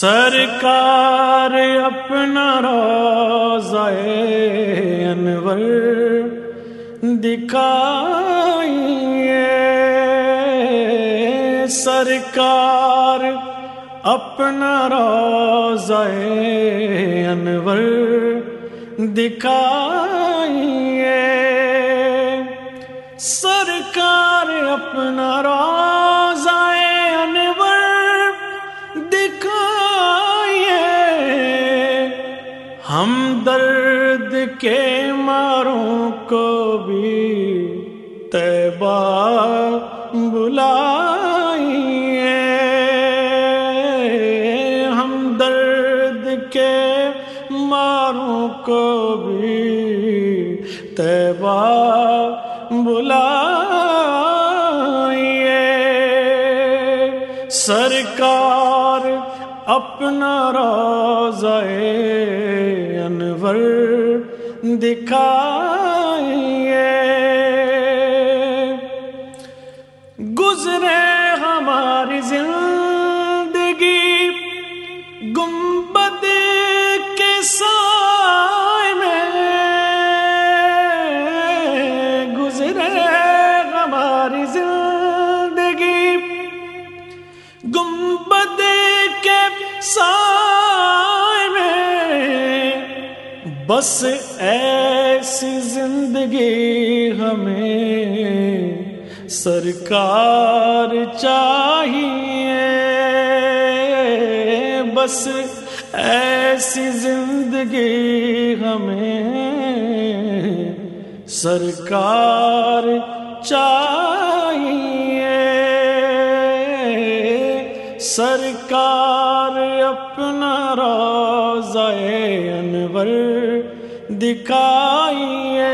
سرکار اپنا روزہ انور دکھائیے۔ سرکار اپنا روزہ انور دکھائیے۔ سرکار اپنا روزہ درد کے ماروں کو بھی تیبہ بلائیے ہم درد کے ماروں کو بھی تیبہ بلائیے دکھائیے۔ گزرے ہماری زندگی بس ایسی زندگی ہمیں سرکار چاہیے۔ بس ایسی زندگی ہمیں سرکار چاہیے۔ سرکار اپنا روزہ انور دکھائیے۔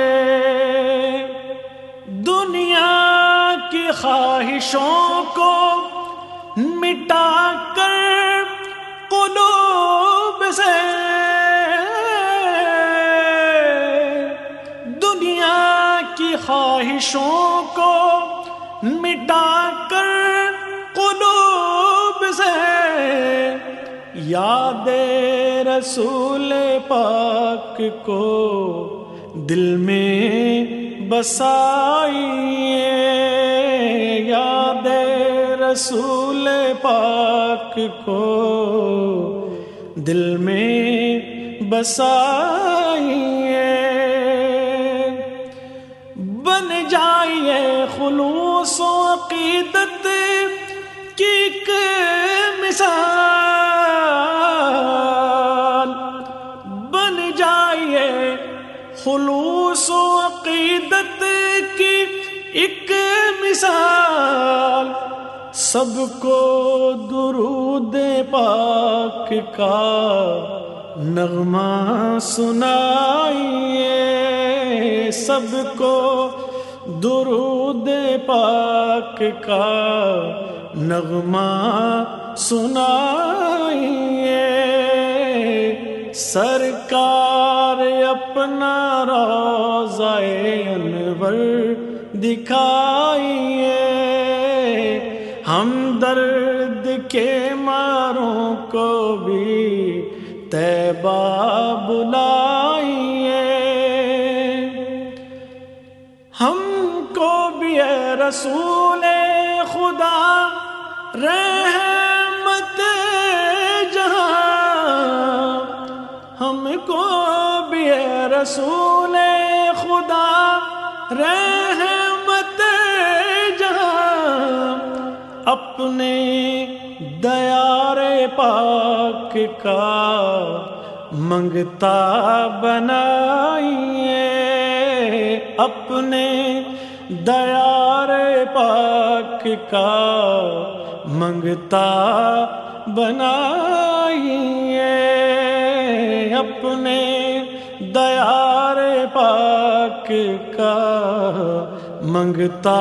دنیا کی خواہشوں کو مٹا کر قلوب سے۔ دنیا کی خواہشوں کو مٹا کر قلوب سے۔ یاد رسول پاک کو دل میں بسائیے، یاد رسول پاک کو دل میں بسائیے۔ بن جائیے خلوص و عقیدت کی ایک مثال۔ خلوص و عقیدت کی ایک مثال سب کو درود پاک کا نغمہ سنائیے سب کو درود پاک کا نغمہ سنائیے سرکار اپنا روزہ انور دکھائیے۔ ہم درد کے ماروں کو بھی تیبہ بلائیے۔ ہم کو بھی اے رسول خدا رحمت جہاں۔ ہم کو رسول خدا، رحمت جہاں، اپنے دیار پاک کا منگتا بنائیے، اپنے دیار پاک کا منگتا بنائیے۔ اپنے دیار پاک کا منگتا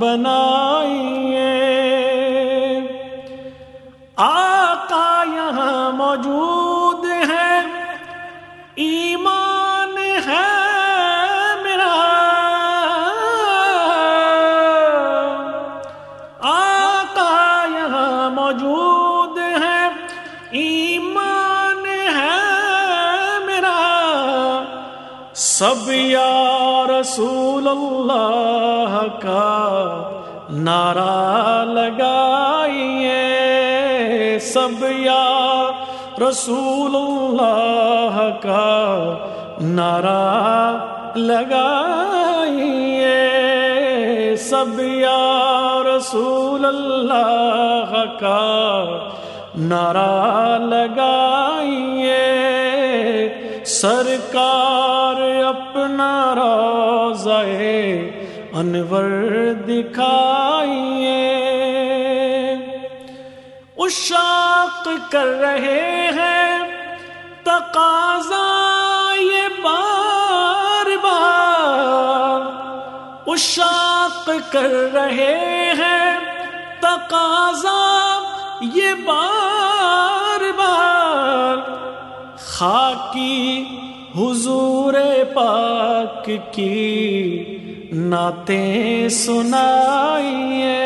بنائیے۔ آقا یہاں موجود ہے ایمان ہے میرا۔ آقا یہاں موجود ہے ایمان سب یا رسول اللہ کا نعرہ لگائیے۔ سب یا رسول اللہ کا نعرہ لگائیے۔ سب یا رسول اللہ کا نعرہ لگائیے۔ سرکار اپنا روزہ انور دکھائیے۔ اشاق کر رہے ہیں، تقاضا یہ بار بار۔ اشاق کر رہے ہیں، تقاضا یہ بار بار۔ خاکی حضور پاک کی نعتیں سنائیے۔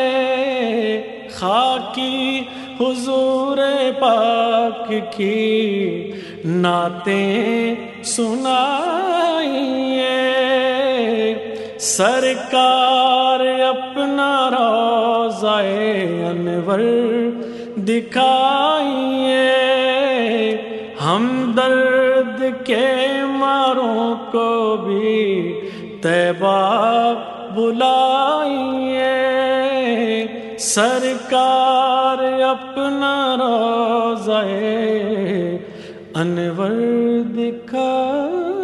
خاکی حضور پاک کی نعتیں سنائیے۔ سرکار اپنا روزہ انور دکھائیے۔ ہم درد کے ماروں کو بھی تیبہ بلائیے۔ سرکار اپنا روزے انور دکھا۔